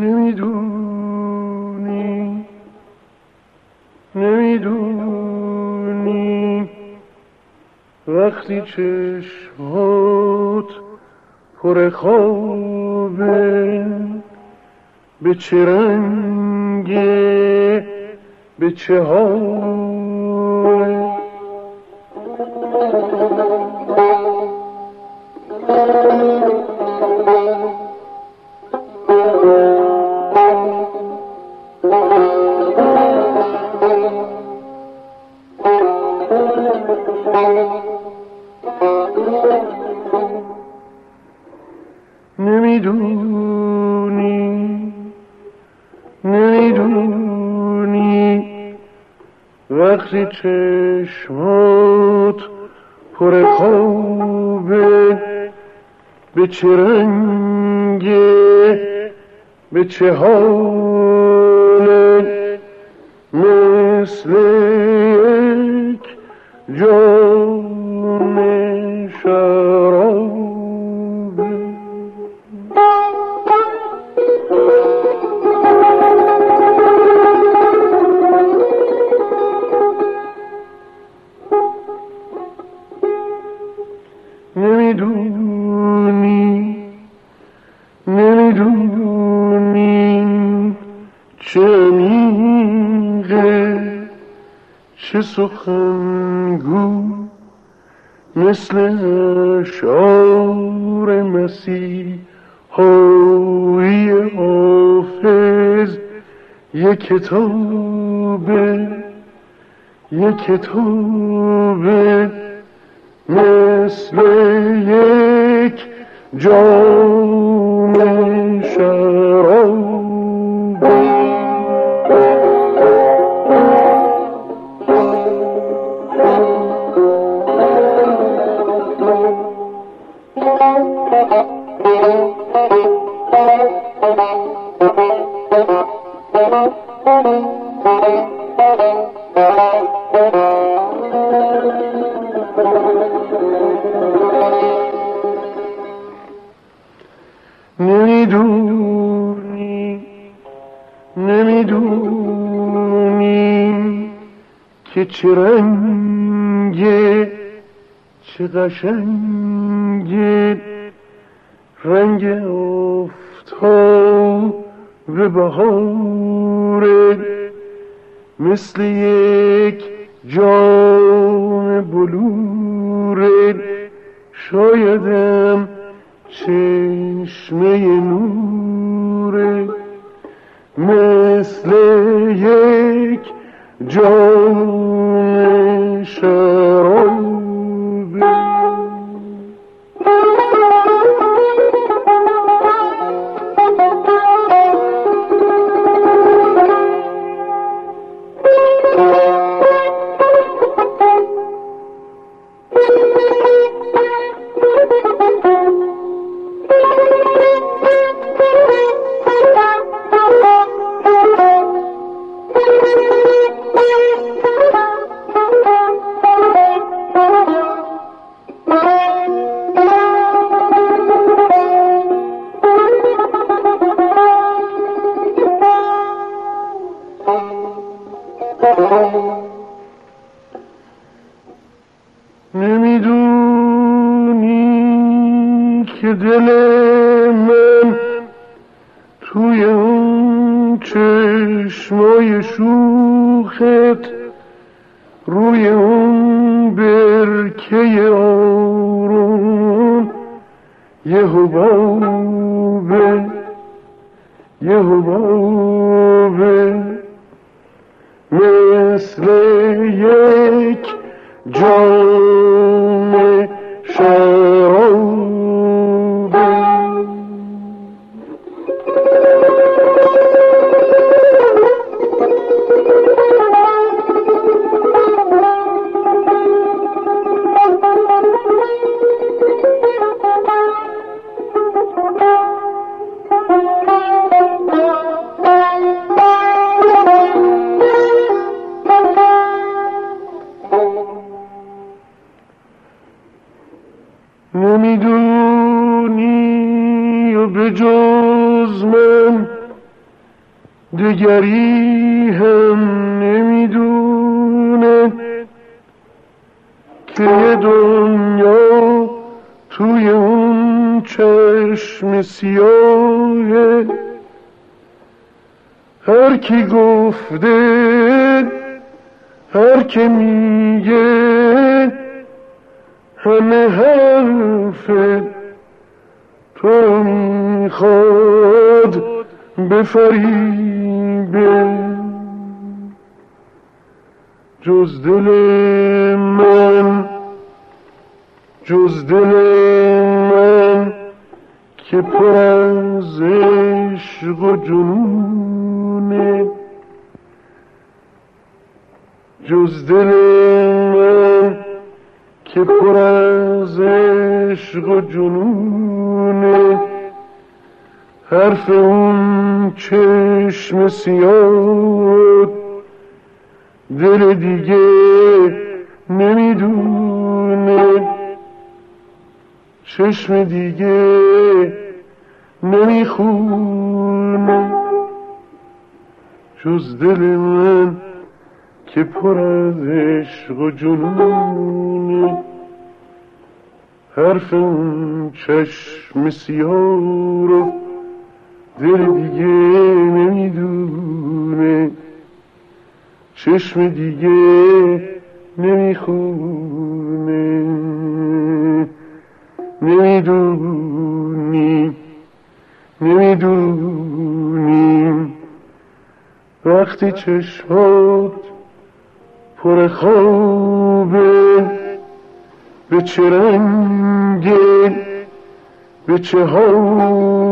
نمی‌دونی نمی‌دونی وقتی چشمات پر خوابه به چه رنگه به چه حاله Thank. وقتی چشمات پر خوابه به چه رنگه به چه حاله مثل یک جام چه سخنگو مثل اشعار مسیح های حافظ. یه کتابه یه کتابه مثل یک جام چه رنگه چه قشنگه رنگ آفتاب بهاره مثل یک جام بلوره شایدم چشمه نوره مثل یک جام show. دل من توی اون چشمای شوخت روی اون برکه آروم. یه حبابه یه حبابه مثل یک جام دگری هم نمی‌دونه. که دنیا توی اون چشم سیاه هر کی گفته هر که میگه همه حرف تو می‌خواد بفریبه جز دل من جز دل من که پر از عشق و جنونه. جز دل من که پر از عشق و جنونه. حرف اون چشم سیاد دل دیگه نمی‌دونه. چشم دیگه نمی‌خونه. جز دل من که پر از عشق و جنونه. حرف اون چشم سیاه رو دل دیگه نمی‌دونه چشم دیگه نمی‌خونه نمی‌دونی نمی‌دونی. وقتی چشمات پر خوابه به چه رنگه به چه حاله